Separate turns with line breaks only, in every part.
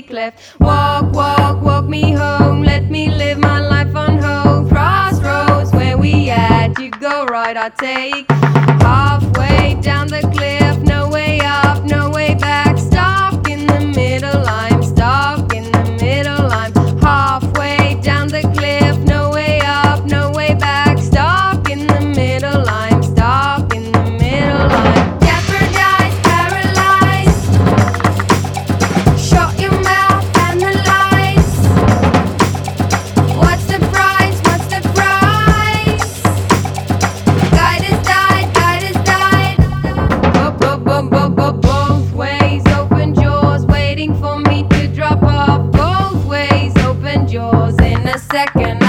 take left. Walk, walk, walk me home. Let me live my life on hope. Crossroads where we at. You go right, I take halfway down the drop off both ways. Opened yours in a second.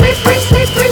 whip, whip, whip.